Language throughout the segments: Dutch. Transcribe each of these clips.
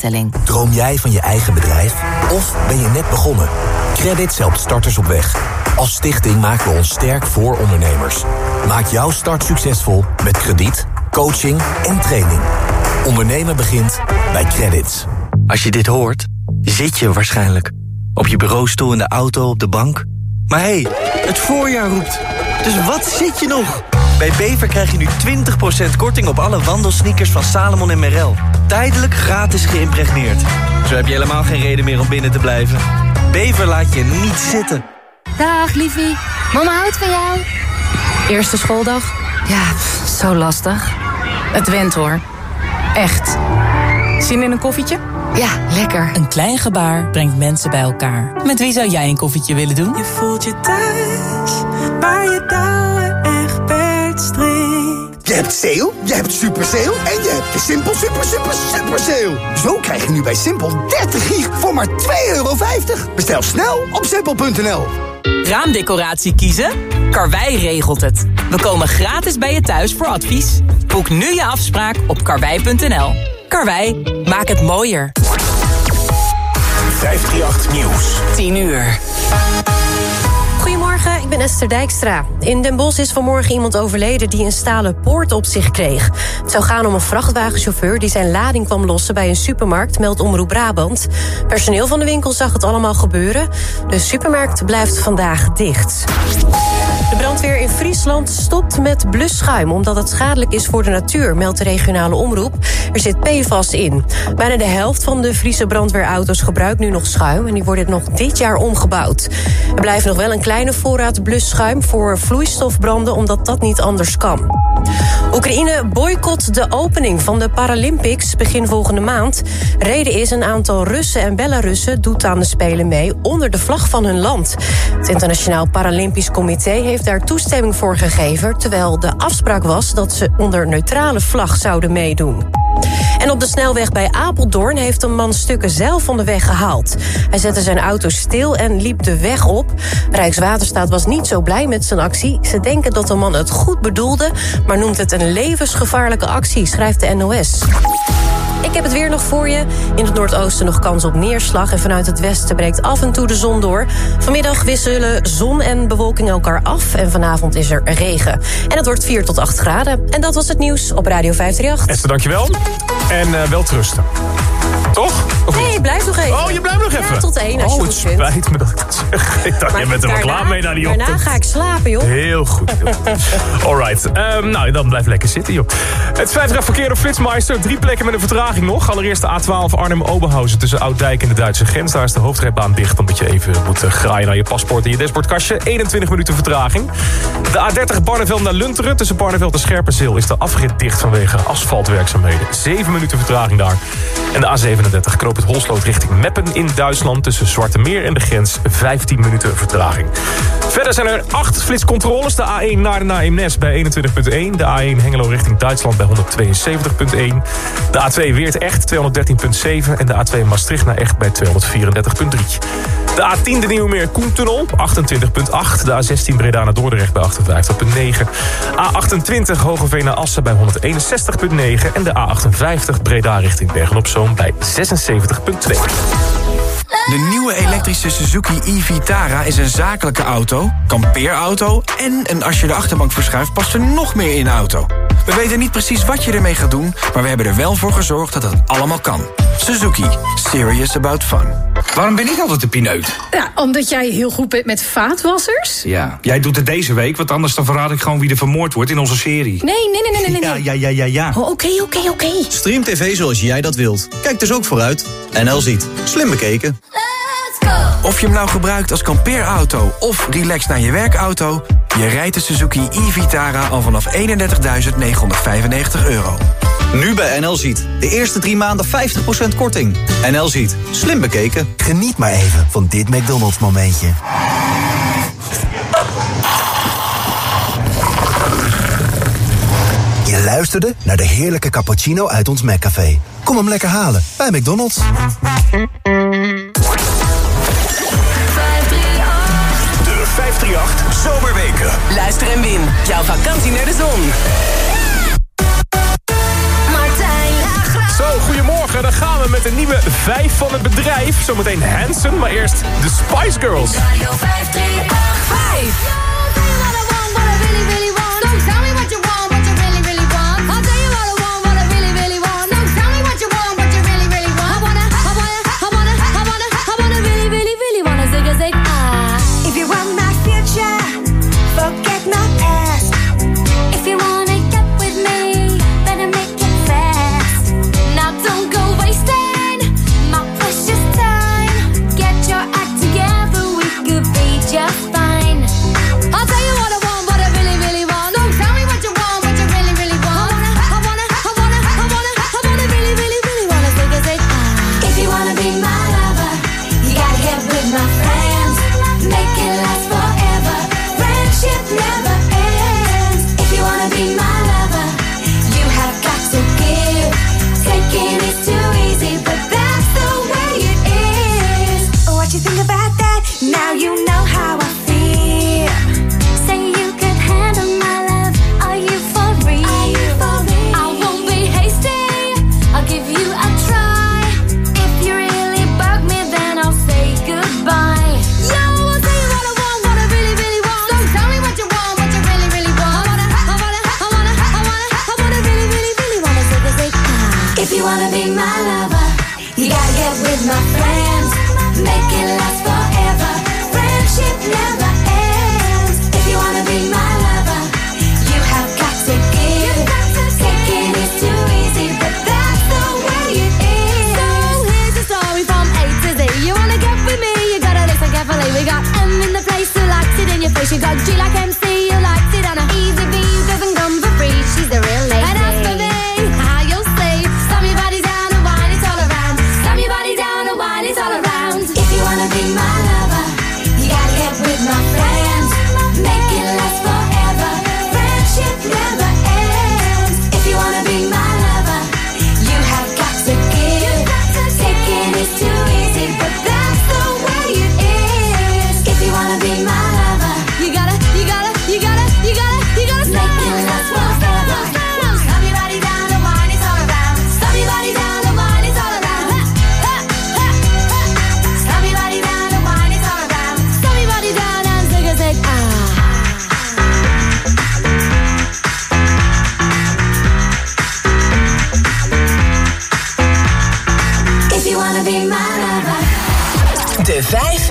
Telling. Droom jij van je eigen bedrijf? Of ben je net begonnen? Credits helpt starters op weg. Als stichting maken we ons sterk voor ondernemers. Maak jouw start succesvol met krediet, coaching en training. Ondernemen begint bij Credits. Als je dit hoort, zit je waarschijnlijk. Op je bureaustoel, in de auto, op de bank. Maar hé, hey, het voorjaar roept. Dus wat zit je nog? Bij Bever krijg je nu 20% korting op alle wandelsneakers van Salomon en Merrell. Tijdelijk gratis geïmpregneerd. Zo heb je helemaal geen reden meer om binnen te blijven. Bever laat je niet zitten. Dag, liefie. Mama houdt van jou. Eerste schooldag? Ja, zo lastig. Het went hoor. Echt. Zin in een koffietje? Ja, lekker. Een klein gebaar brengt mensen bij elkaar. Met wie zou jij een koffietje willen doen? Je voelt je thuis, waar je strikt. Je hebt sale, je hebt super sale en je hebt de Simpel super super super sale. Zo krijg je nu bij Simpel 30 gig voor maar 2,50 euro. Bestel snel op simpel.nl. Raamdecoratie kiezen? Karwei regelt het. We komen gratis bij je thuis voor advies. Boek nu je afspraak op karwei.nl. Karwei, maak het mooier. 538 Nieuws. 10 uur. Ik ben Esther Dijkstra. In Den Bosch is vanmorgen iemand overleden die een stalen poort op zich kreeg. Het zou gaan om een vrachtwagenchauffeur die zijn lading kwam lossen bij een supermarkt, meldt Omroep Brabant. Personeel van de winkel zag het allemaal gebeuren. De supermarkt blijft vandaag dicht. Brandweer in Friesland stopt met blusschuim... omdat het schadelijk is voor de natuur, meldt de regionale omroep. Er zit PFAS in. Bijna de helft van de Friese brandweerauto's gebruikt nu nog schuim... en die worden nog dit jaar omgebouwd. Er blijft nog wel een kleine voorraad blusschuim voor vloeistofbranden... omdat dat niet anders kan. Oekraïne boycott de opening van de Paralympics begin volgende maand. Reden is een aantal Russen en Belarussen doet aan de Spelen mee... onder de vlag van hun land. Het Internationaal Paralympisch Comité heeft daar toestemming voor gegeven... terwijl de afspraak was dat ze onder neutrale vlag zouden meedoen. En op de snelweg bij Apeldoorn heeft een man stukken zelf van de weg gehaald. Hij zette zijn auto stil en liep de weg op. Rijkswaterstaat was niet zo blij met zijn actie. Ze denken dat de man het goed bedoelde... maar noemt het een levensgevaarlijke actie, schrijft de NOS. Ik heb het weer nog voor je. In het noordoosten nog kans op neerslag. En vanuit het westen breekt af en toe de zon door. Vanmiddag wisselen zon en bewolking elkaar af. En vanavond is er regen. En het wordt 4 tot 8 graden. En dat was het nieuws op Radio 538. Esther, dankjewel. En uh, wel trusten. Toch? Nee, blijf nog even. Oh, je blijft nog even? Ja, tot één als oh, je het spijt me dat ik dat zeg. Ik dacht, je bent er wel klaar mee naar die ochtend. Daarna ga ik slapen, joh. Heel goed. Goed. Alright. Um, nou, dan blijf lekker zitten, joh. Het 50 verkeer op Flitsmeister. Drie plekken met een vertraging nog. Allereerst de A12 Arnhem-Oberhausen tussen Ouddijk en de Duitse grens. Daar is de hoofdrijbaan dicht, omdat je even moet uh, graaien naar je paspoort en je dashboardkastje. 21 minuten vertraging. De A30 Barneveld naar Lunteren. Tussen Barneveld en Scherpenzeel is de afrit dicht vanwege asfaltwerkzaamheden. 7 minuten vertraging daar. En de A37 Knoop het Holsloot richting Meppen in Duitsland... tussen Zwarte Meer en de grens 15 minuten vertraging. Verder zijn er 8 flitscontroles. De A1 naar naar Eemnes bij 21.1. De A1 Hengelo richting Duitsland bij 172.1. De A2 Weert Echt 213.7. En de A2 Maastricht naar Echt bij 234.3. De A10 de Nieuwmeer Koentunnel 28.8. De A16 Breda naar Dordrecht bij 58.9. A28 Hogeveen naar Assen bij 161.9. En de A58 Breda richting Bergen-op-Zoom bij 76.2. De nieuwe elektrische Suzuki e-Vitara is een zakelijke auto, kampeerauto... en als je de achterbank verschuift past er nog meer in de auto. We weten niet precies wat je ermee gaat doen... maar we hebben er wel voor gezorgd dat het allemaal kan. Suzuki. Serious about fun. Waarom ben ik altijd de pineut? Ja, omdat jij heel goed bent met vaatwassers. Ja, jij doet het deze week, want anders dan verraad ik gewoon wie er vermoord wordt in onze serie. Nee, nee, nee, nee, nee. Ja, ja, ja, ja, ja. Oh, Oké, oké, oké. Stream TV zoals jij dat wilt. Kijk dus ook vooruit. NL ziet. Slim bekeken. Of je hem nou gebruikt als kampeerauto of relax naar je werkauto... je rijdt de Suzuki e-Vitara al vanaf 31.995 euro. Nu bij NL Ziet. De eerste drie maanden 50% korting. NL Ziet. Slim bekeken. Geniet maar even van dit McDonald's momentje. Je luisterde naar de heerlijke cappuccino uit ons McCafé. Kom hem lekker halen bij McDonald's. 538 Zomerweken. Luister en win. Jouw vakantie naar de zon. Martijn Zo, goedemorgen. Dan gaan we met de nieuwe 5 van het bedrijf. Zometeen Hansen, maar eerst de Spice Girls. Radio 538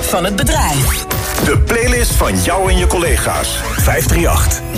van het bedrijf. De playlist van jou en je collega's. 538.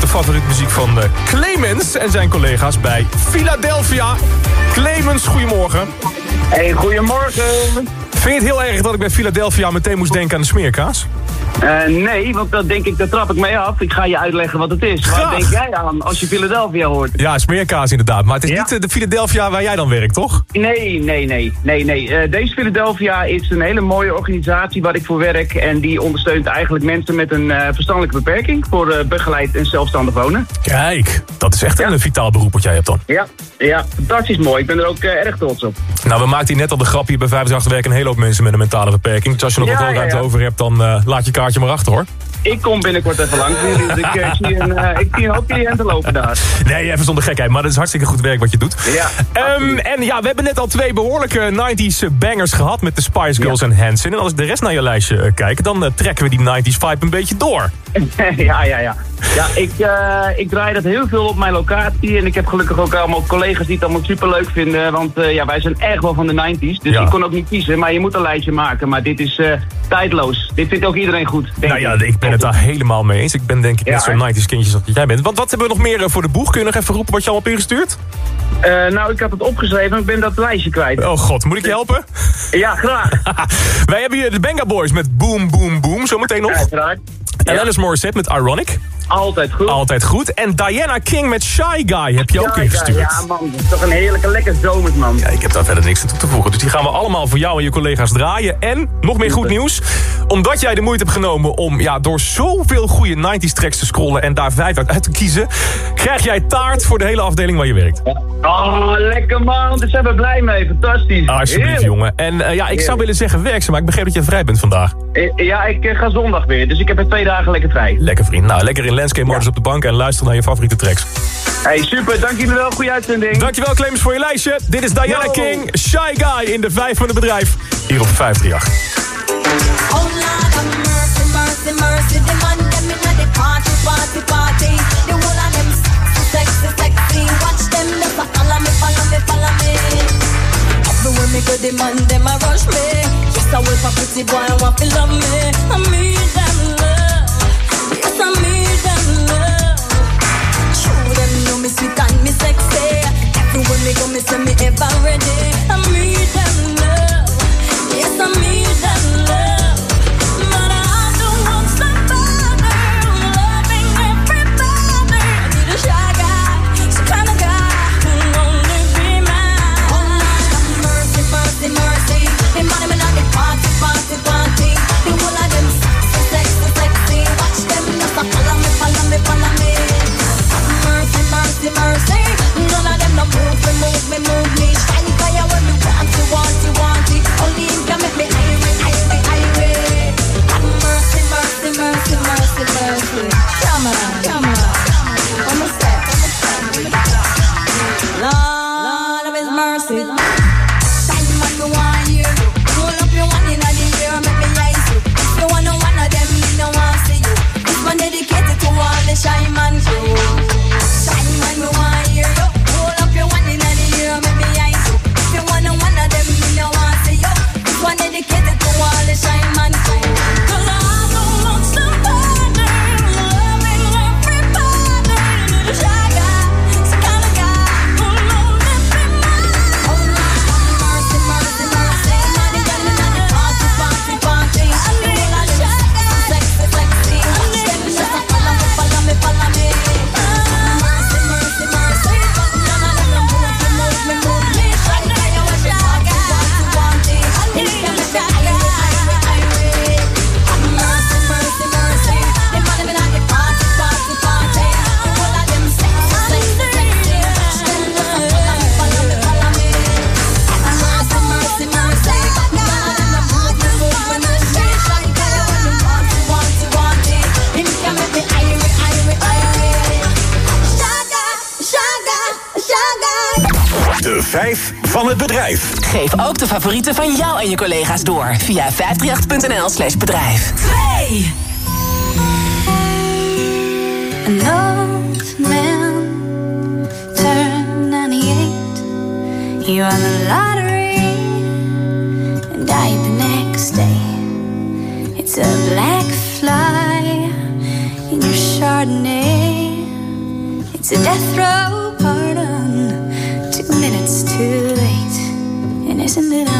Met de favoriete muziek van eh, Clemens en zijn collega's bij Philadelphia. Clemens, goedemorgen. Hey, goedemorgen. Vind je het heel erg dat ik bij Philadelphia meteen moest denken aan de smeerkaas? Eh, nee, want dat denk ik, daar trap ik mee af. Ik ga je uitleggen wat het is. Graag. Waar denk jij aan als je Philadelphia hoort? Ja, smeerkaas inderdaad. Maar het is Ja. niet eh, de Philadelphia waar jij dan werkt, toch? Nee, nee, nee, nee, nee. Eh, deze Philadelphia is een hele mooie organisatie waar ik voor werk. En die ondersteunt eigenlijk mensen met een verstandelijke beperking voor begeleid en zelfstandig wonen. Kijk, dat is echt een vitaal beroep wat jij hebt dan. Ja, ja, fantastisch mooi. Ik ben er ook erg trots op. Nou, we maakten hier net al de grap hier bij 538 werken een hele hoop mensen met een mentale beperking. Dus als je nog Ja, wat ruimte over hebt, dan laat je kaartje maar achter hoor. Ik kom binnenkort even langs. Dus ik, eh, zie een, eh, ik zie een hoop cliënten lopen daar. Nee, even zonder gekheid, maar dat is hartstikke goed werk wat je doet. Ja, Ehm, en ja, we hebben net al twee behoorlijke 90s bangers gehad met de Spice Girls en Hanson. En als ik de rest naar je lijstje eh, kijk, dan eh, trekken we die 90s vibe een beetje door. ja, ja, ja. Ja, ik, eh, ik draai dat heel veel op mijn locatie. En ik heb gelukkig ook allemaal collega's die het allemaal super leuk vinden. Want eh, ja, wij zijn echt wel van de 90s. Dus Ja. ik kon ook niet kiezen. Maar je moet een lijstje maken. Maar dit is eh, tijdloos. Dit vindt ook iedereen goed. Denk Nou ja, ik. ik ben het daar helemaal mee eens. Ik ben denk ik net zo'n hè? 90s kindjes als jij bent. Want wat hebben we nog meer eh, voor de boeg? Kun je nog even roepen wat je allemaal hebt ingestuurd? Eh, nou, ik had het opgeschreven. maar Ik ben dat lijstje kwijt. Oh god, moet ik je helpen? Ja, graag. Wij hebben hier de Benga Boys met Boom Boom Boom. Zometeen nog. Uiteraard. En Alice Morissette met Ironic. Altijd goed. Altijd goed. En Diana King met Shy Guy heb je ook ingestuurd. Ja, man. Dat is toch een heerlijke, lekker zomers, man. Ja, ik heb daar verder niks aan toe te voegen. Dus die gaan we allemaal voor jou en je collega's draaien. En, nog meer goed nieuws. Omdat jij de moeite hebt genomen om ja, door zoveel goede 90s tracks te scrollen... en daar vijf uit, uit te kiezen... krijg jij taart voor de hele afdeling waar je werkt. Oh, lekker, man. Daar zijn we blij mee. Fantastisch. Alsjeblieft, Heerlijk. jongen. En eh, ja, ik zou willen zeggen werkzaam, maar ik begreep dat je vrij bent vandaag. Eh, Ja, ik eh, ga zondag weer. Dus ik heb er twee dagen lekker vrij. Lekker vriend. Nou, lekker in Landscape Motors op de bank en luister naar je favoriete tracks. Hey, super. Dank jullie wel. Goeie uitzending. Dankjewel Clemens voor je lijstje. Dit is Diana Yo. King, Shy Guy in de vijf van het bedrijf. Hier op 538. Oh Lord have mercy, mercy, mercy. The man them inna the party, party, party. The whole of them sexy, sexy. Watch them, they follow me, follow me, follow me. Everywhere me go, the man them a rush me. Yes, I wait for pretty boy, I want to love me. bedrijf. Geef ook de favorieten van jou en je collega's door via 538.nl slash bedrijf. 2. An old man turned 98. You won the lottery and died the next day. It's a black fly in your Chardonnay. It's a death row. Isn't it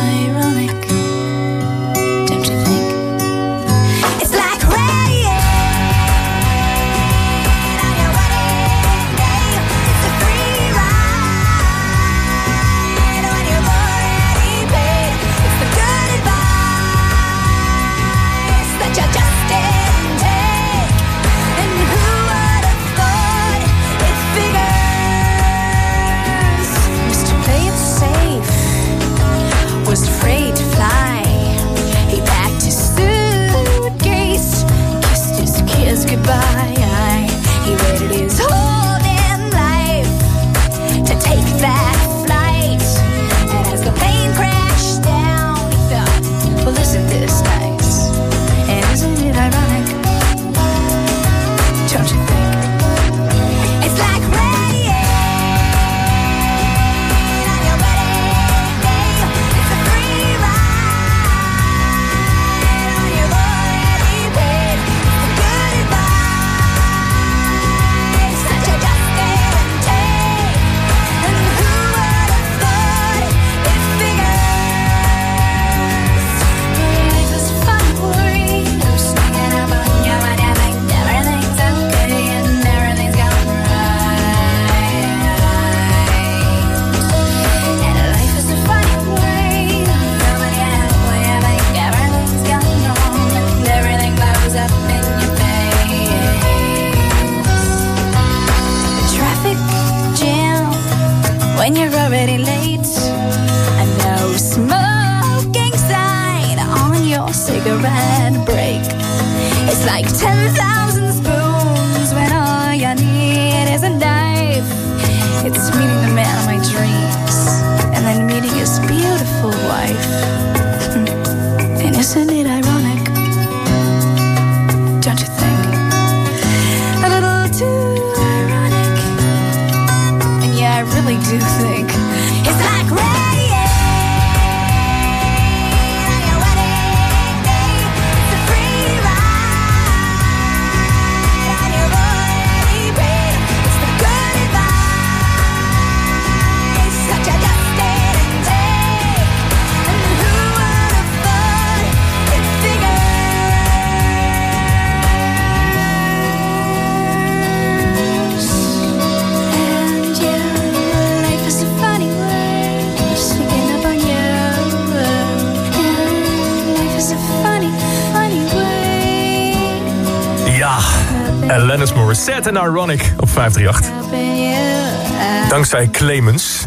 En Ironic op 538. Dankzij Clemens,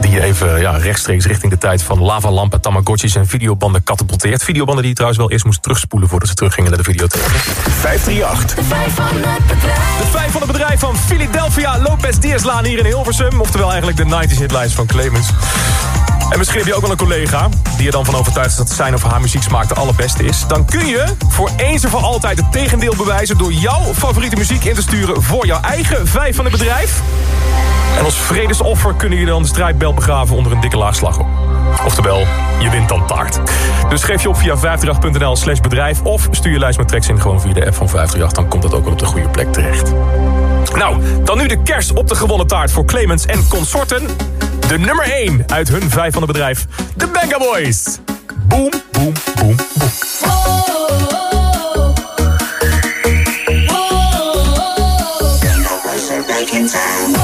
die even ja, rechtstreeks richting de tijd van lavalampen, tamagotchis en videobanden katapulteert. Videobanden die je trouwens wel eerst moest terugspoelen voordat ze teruggingen naar de videotheek. 538. De vijf van het bedrijf van Philadelphia Lopez Diazlaan hier in Hilversum. Oftewel eigenlijk de 90s hitlijst van Clemens. En misschien heb je ook wel een collega die er dan van overtuigd is dat zijn of haar muzieksmaak de allerbeste is. Dan kun je voor eens en voor altijd het tegendeel bewijzen door jouw favoriete muziek in te sturen voor jouw eigen vijf van het bedrijf. En als vredesoffer kunnen jullie dan de strijdbel begraven onder een dikke laag slagroom. Oftewel, je wint dan taart. Dus geef je op via 538.nl slash bedrijf... of stuur je lijst met tracks in gewoon via de app van 538. Dan komt dat ook wel op de goede plek terecht. Nou, dan nu de kerst op de gewonnen taart voor Clemens en consorten. De nummer 1 uit hun vijf van het bedrijf. De Banga Boys. Boom, boom, boom, boom. If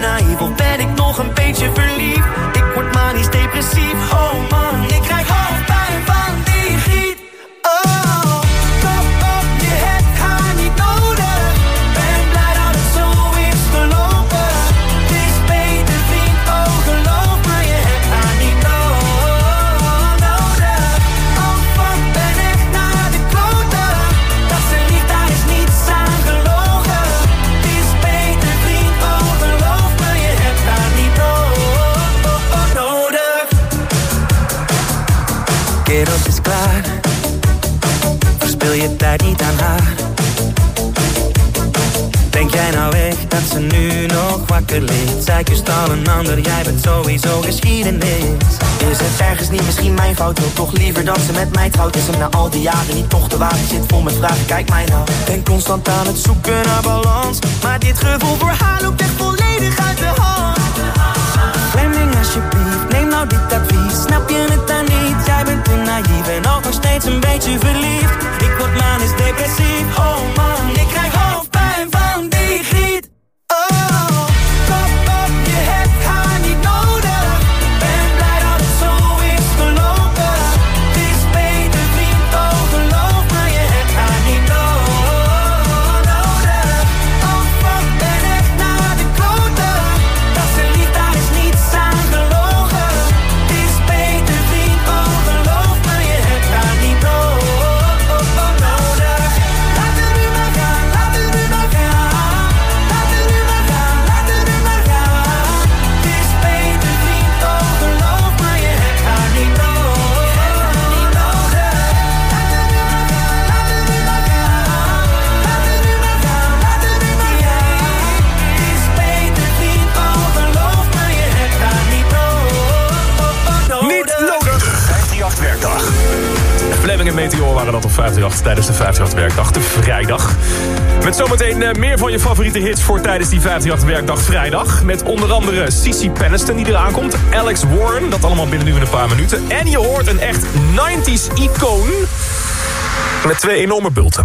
Naïef ben ik nog een beetje verliefd? Ik word manisch depressief. Oh man, liever dat ze met mij trouwt? Is hem na al die jaren niet toch te wagen? Zit vol met vragen, kijk mij nou. Ben constant aan het zoeken naar balans. Maar dit gevoel voor haar loopt echt volledig uit de hand. Fleming alsjeblieft, neem nou dit advies Snap je het dan niet? Jij bent te naïef en ook nog steeds een beetje verliefd Ik word manisch depressief, oh man Ik krijg hoofdpijn Meteor waren dat op 538 tijdens de 538-werkdag, de vrijdag. Met zometeen eh, meer van je favoriete hits voor tijdens die 538-werkdag vrijdag. Met onder andere Cici Peniston die eraan komt. Alex Warren, dat allemaal binnen nu in een paar minuten. En je hoort een echt 90s icoon met twee enorme bulten.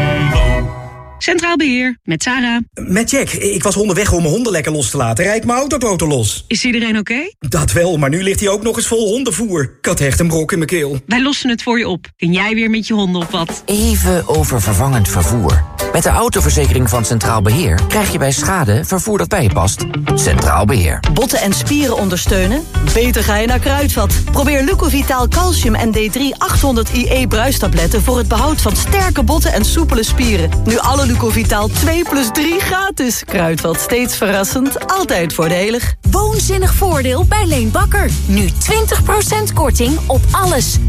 Centraal Beheer, met Sarah. Met Jack. Ik was onderweg om mijn honden lekker los te laten. Rijd mijn autoboten los. Is iedereen oké? Dat wel, maar nu ligt hij ook nog eens vol hondenvoer. Ik had echt een brok in mijn keel. Wij lossen het voor je op. Kun jij weer met je honden op wat? Even over vervangend vervoer. Met de autoverzekering van Centraal Beheer krijg je bij schade vervoer dat bij je past. Centraal Beheer. Botten en spieren ondersteunen? Beter ga je naar Kruidvat. Probeer Lucovitaal Calcium en D3 800 IE bruistabletten... voor het behoud van sterke botten en soepele spieren. Nu alle Lucovitaal 2 plus 3 gratis. Kruidvat, steeds verrassend, altijd voordelig. Woonzinnig voordeel bij Leen Bakker. Nu 20% korting op alles. 20%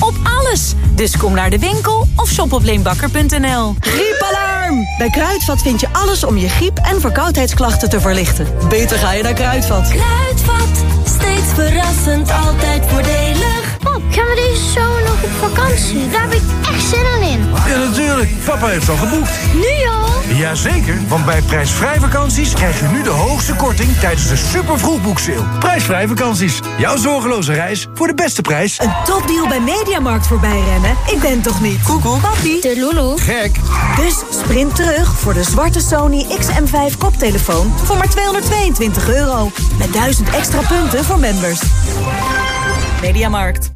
op alles. Dus kom naar de winkel of shop op leenbakker.nl. Griepalarm! Bij Kruidvat vind je alles om je griep- en verkoudheidsklachten te verlichten. Beter ga je naar Kruidvat. Kruidvat, steeds verrassend, altijd voordelig. Pap, gaan we deze zomer nog op vakantie? Daar heb ik echt zin in. Ja, natuurlijk. Papa heeft al geboekt. Nu al? Jazeker, want bij prijsvrij vakanties krijg je nu de hoogste korting tijdens de super vroegboekseil. Prijsvrij vakanties. Jouw zorgeloze reis voor de beste prijs. Een topdeal bij Mediamarkt voorbij rennen? Ik ben toch niet? Koekoek. Papi. De Lulu. Gek. Dus sprint terug voor de zwarte Sony XM5 koptelefoon voor maar 222 euro. Met 1000 extra punten voor members. Mediamarkt.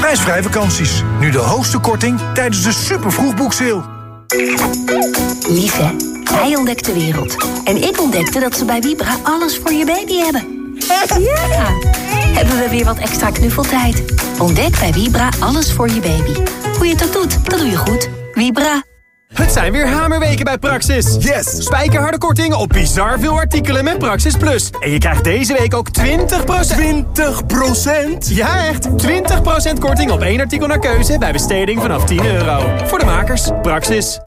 Prijsvrij vakanties. Nu de hoogste korting tijdens de super vroegboekseil. Lieve, hij ontdekt de wereld. En ik ontdekte dat ze bij Vibra alles voor je baby hebben. Ja! Hebben we weer wat extra knuffeltijd. Ontdek bij Vibra alles voor je baby. Hoe je het ook doet, dat doe je goed. Vibra. Het zijn weer hamerweken bij Praxis. Yes! Spijkerharde korting op bizar veel artikelen met Praxis Plus. En je krijgt deze week ook 20%... 20%? Ja, echt! 20% korting op één artikel naar keuze bij besteding vanaf 10 euro. Voor de makers, Praxis.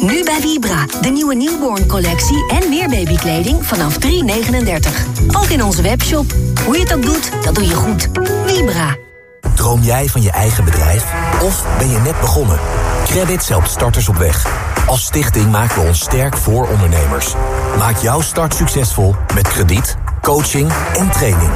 Nu bij Vibra, de nieuwe newborn collectie en meer babykleding vanaf 3,39. Ook in onze webshop. Hoe je het ook doet, dat doe je goed. Vibra. Droom jij van je eigen bedrijf? Of ben je net begonnen? Credit helpt starters op weg. Als stichting maken we ons sterk voor ondernemers. Maak jouw start succesvol met krediet, coaching en training.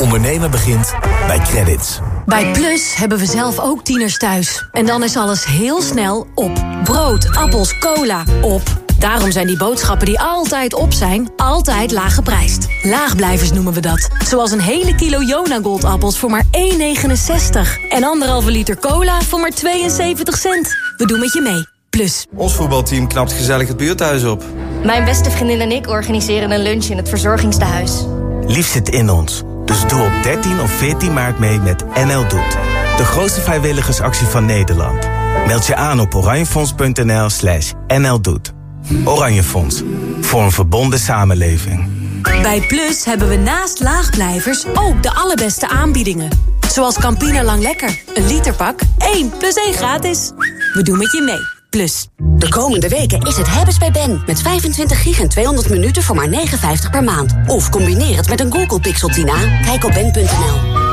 Ondernemen begint bij Credits. Bij Plus hebben we zelf ook tieners thuis. En dan is alles heel snel op. Brood, appels, cola, op. Daarom zijn die boodschappen die altijd op zijn, altijd laag geprijsd. Laagblijvers noemen we dat. Zoals een hele kilo Jona Goldappels voor maar 1,69. En anderhalve liter cola voor maar 72 cent. We doen met je mee. Plus. Ons voetbalteam knapt gezellig het buurthuis op. Mijn beste vriendin en ik organiseren een lunch in het verzorgingstehuis. Lief zit in ons. Dus doe op 13 of 14 maart mee met NL Doet. De grootste vrijwilligersactie van Nederland. Meld je aan op oranjefonds.nl slash NL Doet. Oranje Fonds. Voor een verbonden samenleving. Bij Plus hebben we naast laagblijvers ook de allerbeste aanbiedingen. Zoals Campina Lang Lekker. Een literpak, 1 plus 1 gratis. We doen met je mee. Plus. De komende weken is het hebben's bij Ben. Met 25 gig en 200 minuten voor maar 59 per maand. Of combineer het met een Google Pixel Tina. Kijk op ben.nl.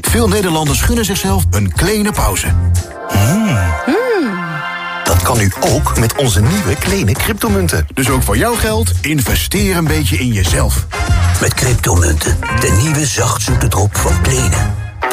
Veel Nederlanders gunnen zichzelf een kleine pauze. Dat kan nu ook met onze nieuwe kleine cryptomunten. Dus ook voor jouw geld, investeer een beetje in jezelf. Met cryptomunten, de nieuwe zachtzoete drop van Plenen.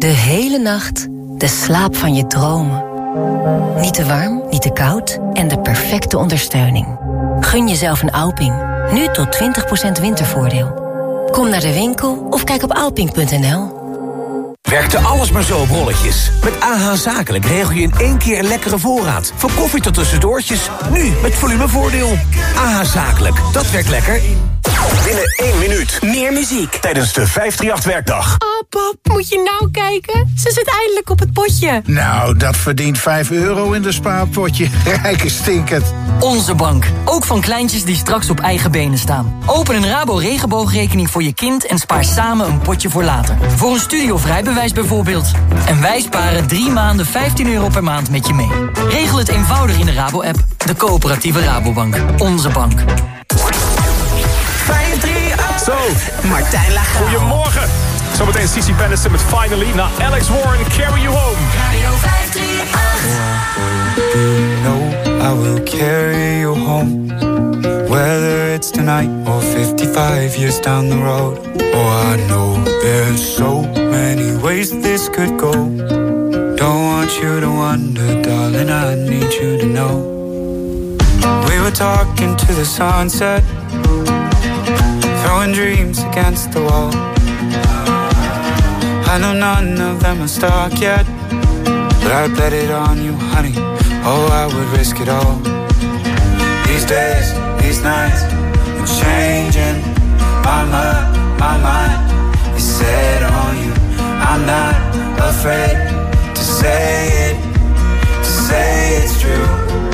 De hele nacht de slaap van je dromen. Niet te warm, niet te koud en de perfecte ondersteuning. Gun jezelf een Alping. Nu tot 20% wintervoordeel. Kom naar de winkel of kijk op alping.nl. Werkte alles maar zo op rolletjes. Met AH Zakelijk regel je in één keer een lekkere voorraad. Van koffie tot tussendoortjes. Nu met volumevoordeel. AH Zakelijk, dat werkt lekker. Binnen één minuut. Meer muziek. Tijdens de 538-dag. Oh, pap, moet je nou kijken? Ze zit eindelijk op het potje. Nou, dat verdient 5 euro in de spaarpotje. Rijke stinkend. Onze bank. Ook van kleintjes die straks op eigen benen staan. Open een Rabo regenboogrekening voor je kind en spaar samen een potje voor later. Voor een studiovrij bijvoorbeeld. En wij sparen drie maanden 15 euro per maand met je mee. Regel het eenvoudig in de Rabo-app. De coöperatieve Rabobank. Onze bank. 538. Zo. Martijn Lagaal. Goedemorgen. Zometeen Cici Pennison met Finally. Na Alex Warren, Carry You Home. Radio 538. You know I will carry you home Whether it's tonight or 55 years down the road Oh, I know there's so many ways this could go Don't want you to wonder, darling, I need you to know We were talking to the sunset Throwing dreams against the wall. I know none of them are stuck yet But I bet it on you, honey. Oh, I would risk it all. These days, these nights And changing. My mind, my mind is set on you I'm not afraid to say it To say it's true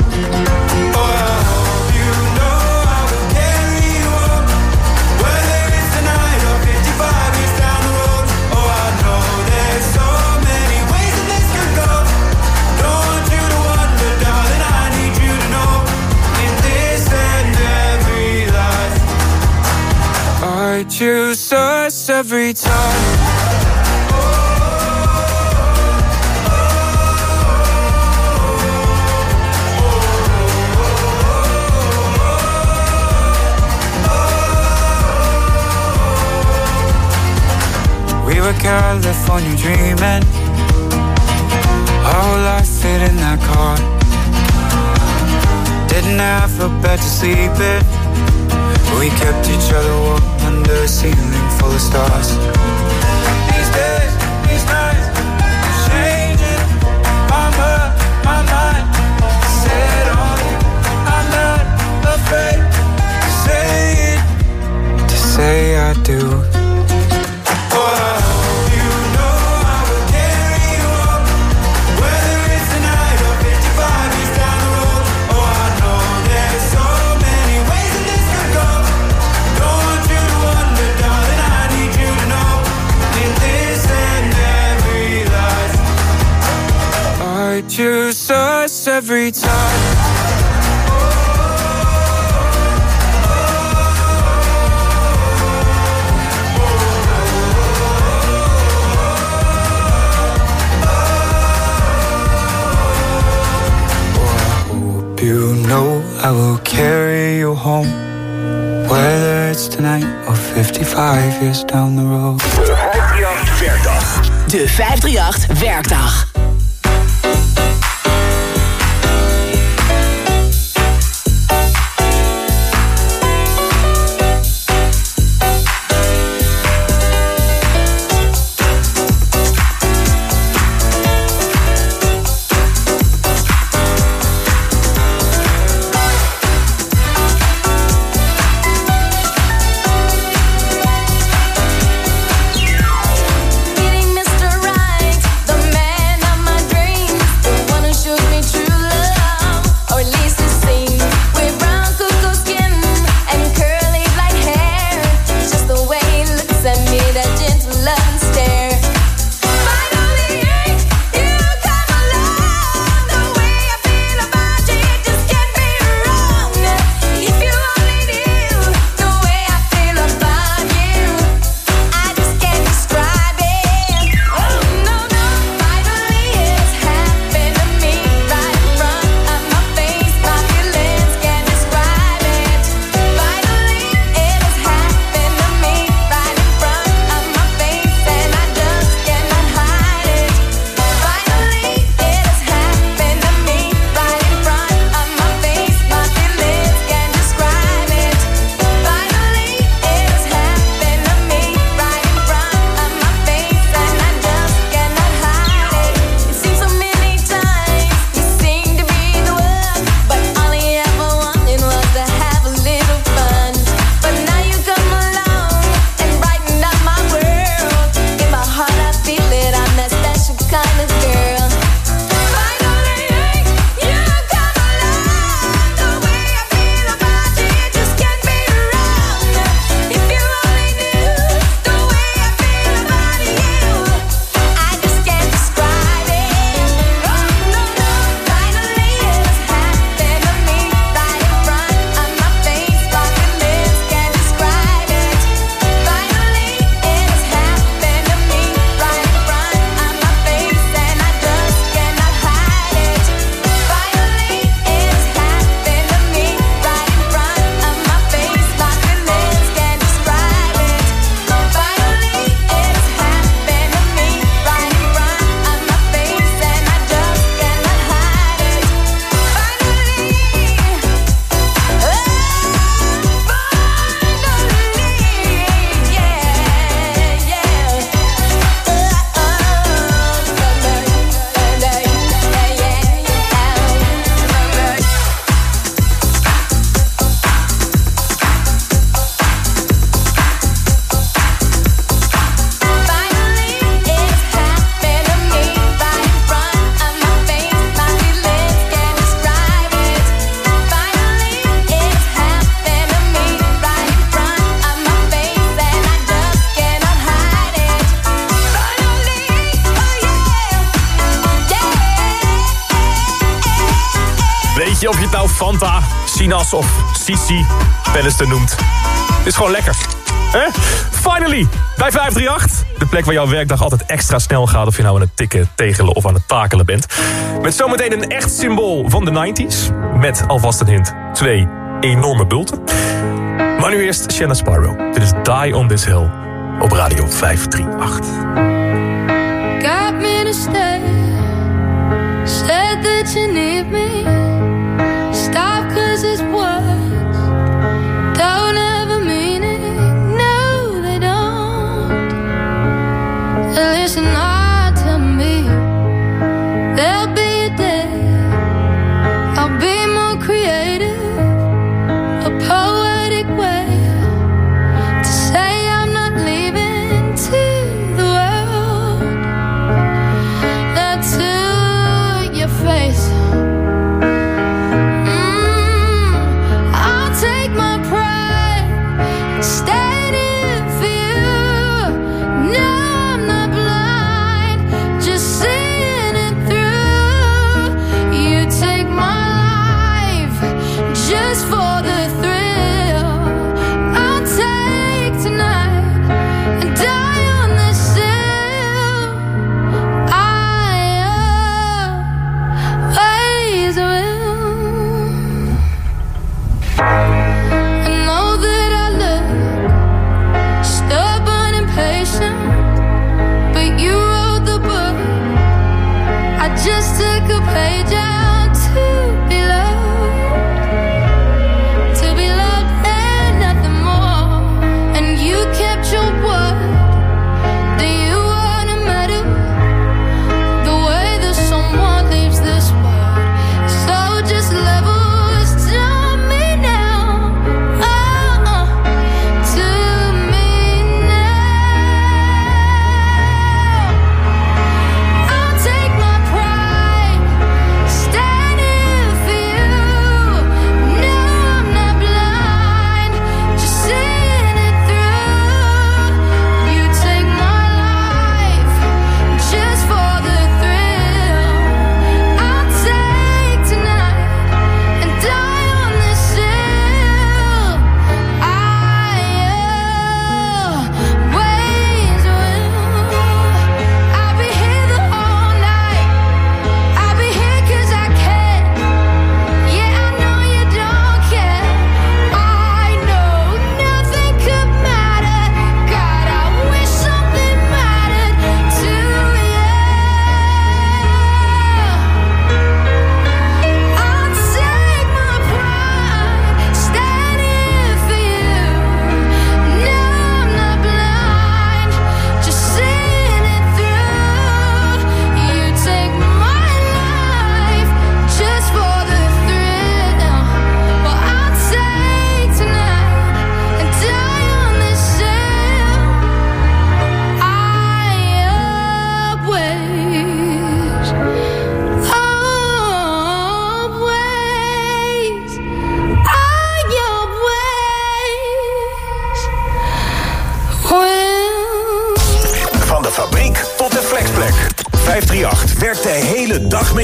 I choose us every time We were California dreaming. Whole life fit in that car. Didn't have a bed to sleep in. We kept each other warm under a ceiling full of stars. These days, these nights, I'm changing my mind, my mind. Set on it. I'm not afraid to say it, to say I do every time. You know I will carry you home Whether it's tonight or 55 years down the road. De 538 Werkdag. De 538 Werkdag. Alistair noemt. Is gewoon lekker. Finally, bij 538. De plek waar jouw werkdag altijd extra snel gaat... of je nou aan het tikken, tegelen of aan het takelen bent. Met zometeen een echt symbool van de 90s. Met alvast een hint. Twee enorme bulten. Maar nu eerst Shanna Sparrow. Dit is Die on This Hill op Radio 538. Me stay. Said that you need.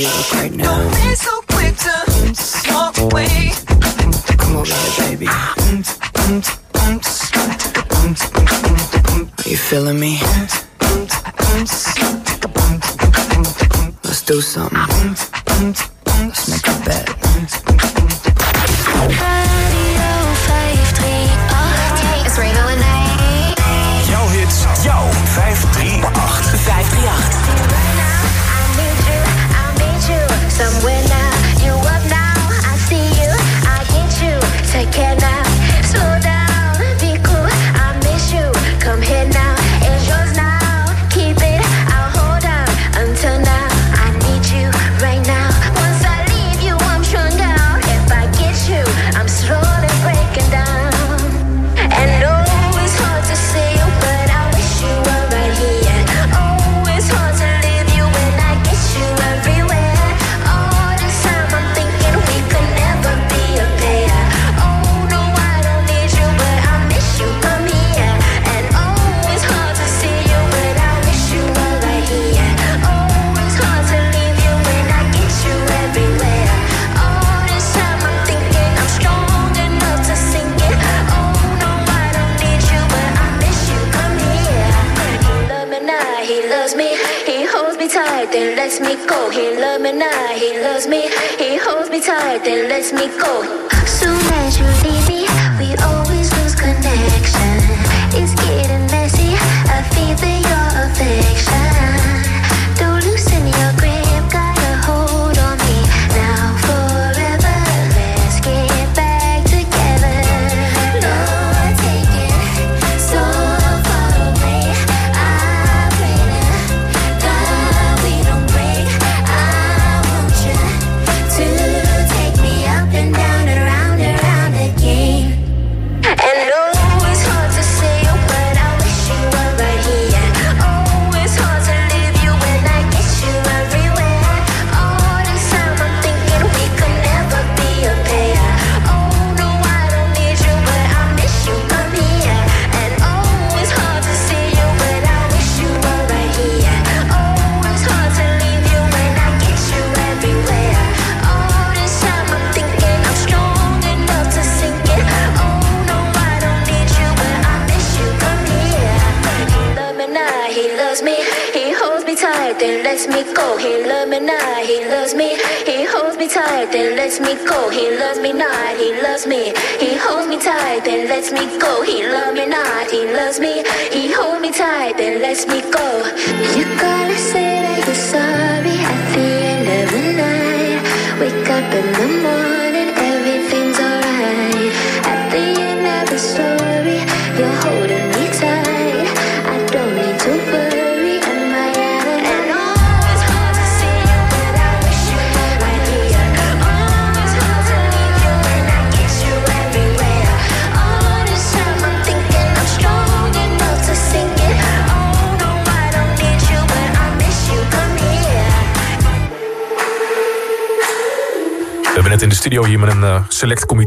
you look. Don't be so quick to walk away. Come over here, baby. Are you feeling me? Let's do something.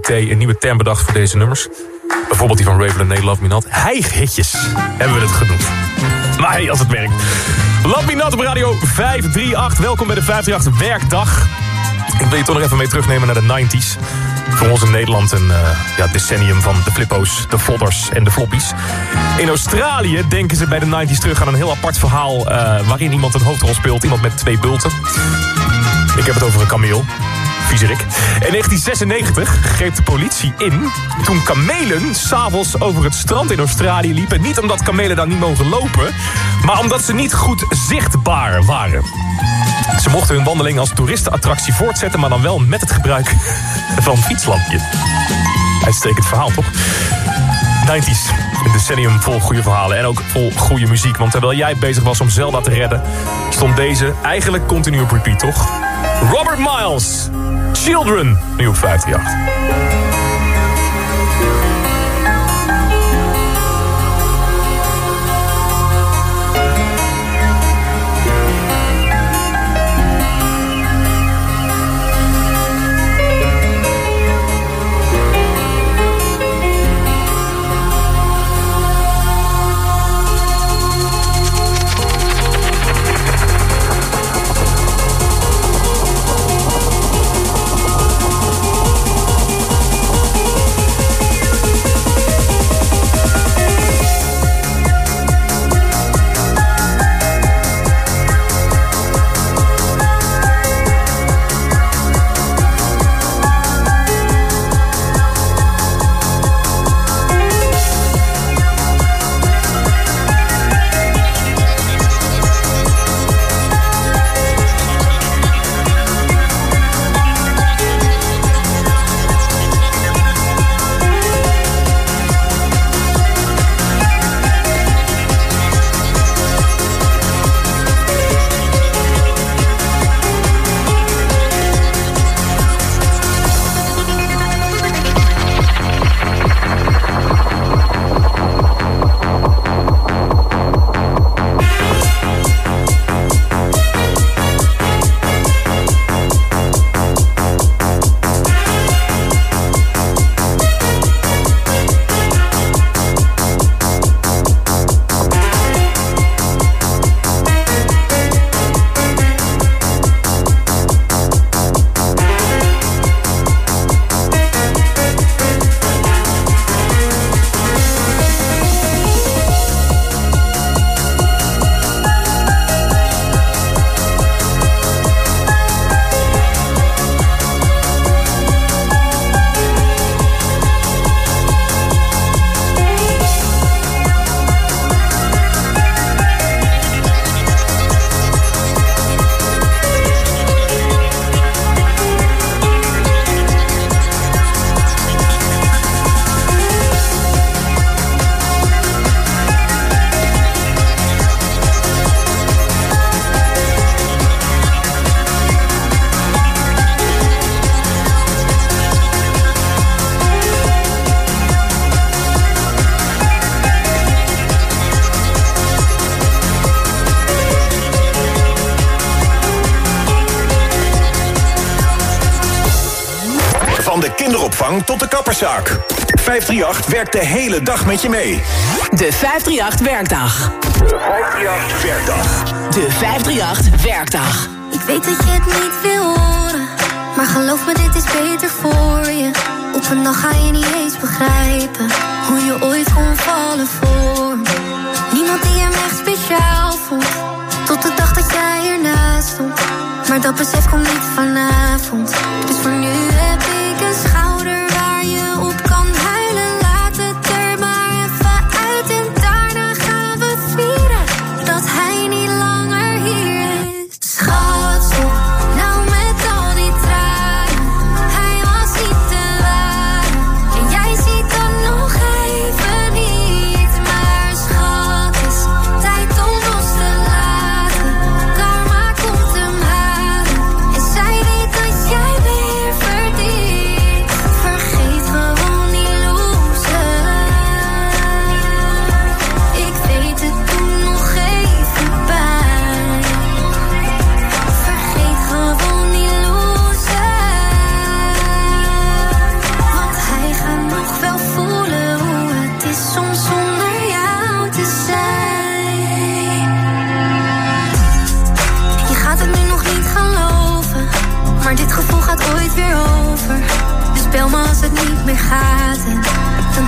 Een nieuwe term bedacht voor deze nummers. Bijvoorbeeld die van Raven en Nee, Love Me Not. Hebben we het genoemd. Maar als het werkt. Love Me op radio 538. Welkom bij de 538 Werkdag. Ik wil je toch nog even mee terugnemen naar de 90s. Voor ons in Nederland een eh, ja, decennium van de flippo's, de fodders en de floppies. In Australië denken ze bij de 90s terug aan een heel apart verhaal... eh, waarin iemand een hoofdrol speelt, iemand met twee bulten. Ik heb het over een kameel. In 1996 greep de politie in toen kamelen s'avonds over het strand in Australië liepen. Niet omdat kamelen daar niet mogen lopen, maar omdat ze niet goed zichtbaar waren. Ze mochten hun wandeling als toeristenattractie voortzetten, maar dan wel met het gebruik van fietslampjes. Uitstekend verhaal, toch? 90s. Een decennium vol goede verhalen en ook vol goede muziek. Want terwijl jij bezig was om Zelda te redden... stond deze eigenlijk continu op repeat, toch? Robert Miles, Children, nu op 538. rugzak. 538 werkt de hele dag met je mee. De 538 werkdag. De 538 werkdag. De 538 werkdag. Ik weet dat je het niet wil horen. Maar geloof me, dit is beter voor je. Op een dag ga je niet eens begrijpen. Hoe je ooit kon vallen voor me. Niemand die hem echt speciaal voelt. Tot de dag dat jij ernaast stond. Maar dat besef komt niet vanavond. Dus voor nu heb ik een schouder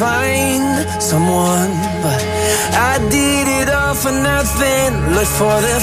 find someone, but I did it all for nothing. Look for the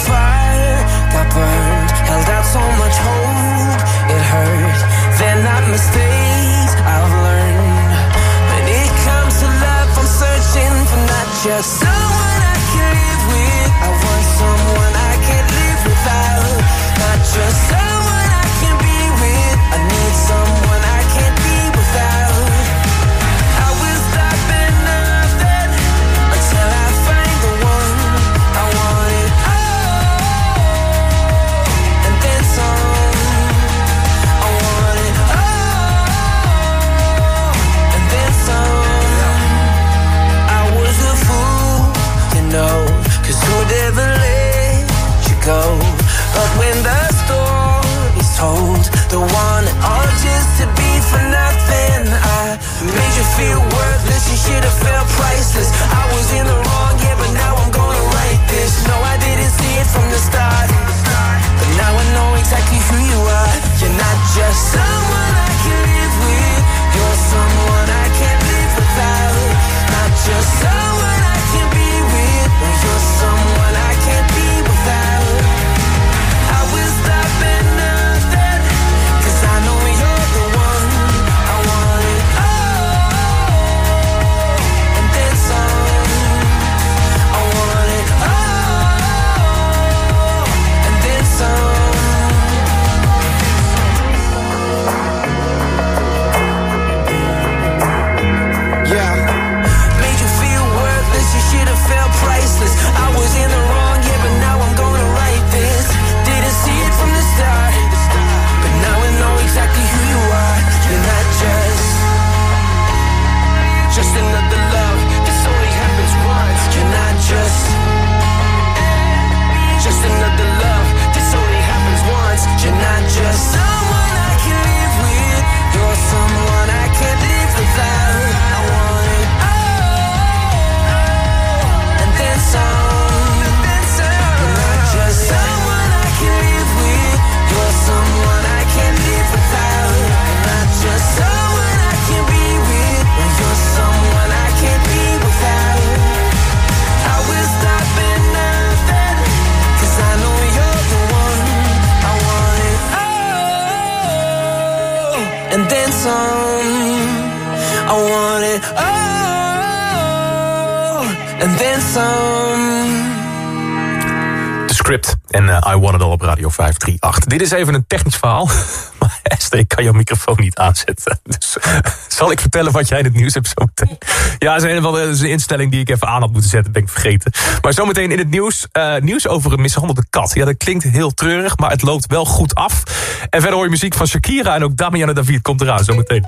Dit is even een technisch verhaal. Maar Esther, ik kan jouw microfoon niet aanzetten. Dus zal ik vertellen wat jij in het nieuws hebt zometeen? Ja, dat is een, dat is een instelling die ik even aan had moeten zetten. Ben ik vergeten. Maar zometeen in het nieuws. eh, nieuws over een mishandelde kat. Ja, dat klinkt heel treurig, maar het loopt wel goed af. En verder hoor je muziek van Shakira en ook Damiano David komt eraan zometeen.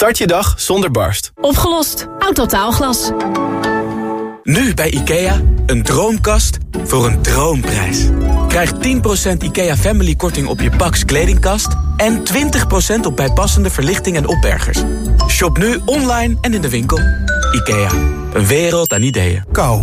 Start je dag zonder barst. Opgelost. Autotaalglas. Nu bij IKEA, een droomkast voor een droomprijs. Krijg 10% IKEA Family korting op je Pax kledingkast... en 20% op bijpassende verlichting en opbergers. Shop nu online en in de winkel. IKEA, een wereld aan ideeën. Kou.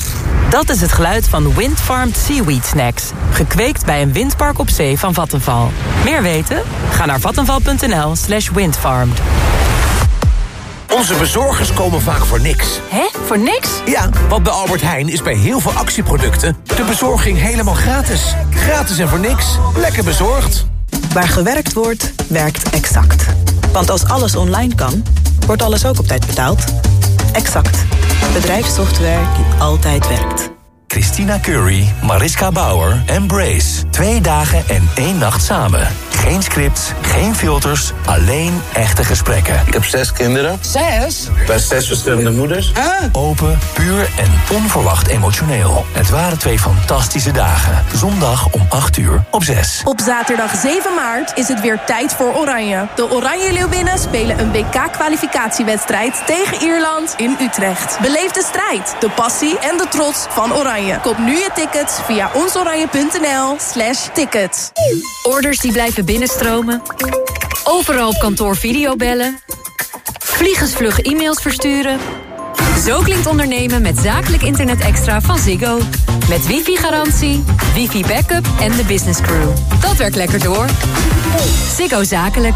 Dat is het geluid van Windfarmed Seaweed Snacks. Gekweekt bij een windpark op zee van Vattenval. Meer weten? Ga naar vattenval.nl slash windfarmed. Onze bezorgers komen vaak voor niks. Hè? Voor niks? Ja, want bij Albert Heijn is bij heel veel actieproducten... de bezorging helemaal gratis. Gratis en voor niks. Lekker bezorgd. Waar gewerkt wordt, werkt Exact. Want als alles online kan, wordt alles ook op tijd betaald. Exact. Bedrijfssoftware die altijd werkt. Christina Curry, Mariska Bauer en Brace. Twee dagen en één nacht samen. Geen scripts, geen filters, alleen echte gesprekken. Ik heb zes kinderen. Zes? Bij zes verschillende moeders. Open, puur en onverwacht emotioneel. Het waren twee fantastische dagen. Zondag om 8 uur op 6. Op zaterdag 7 maart is het weer tijd voor Oranje. De Oranje Leeuwinnen spelen een WK-kwalificatiewedstrijd tegen Ierland in Utrecht. Beleef de strijd, de passie en de trots van Oranje. Koop nu je tickets via onsoranje.nl slash tickets. Orders die blijven binnenstromen. Overal op kantoor videobellen. Vliegensvlug e-mails versturen. Zo klinkt ondernemen met zakelijk internet extra van Ziggo. Met wifi-garantie, wifi-backup en de business crew. Dat werkt lekker door. Ziggo Zakelijk.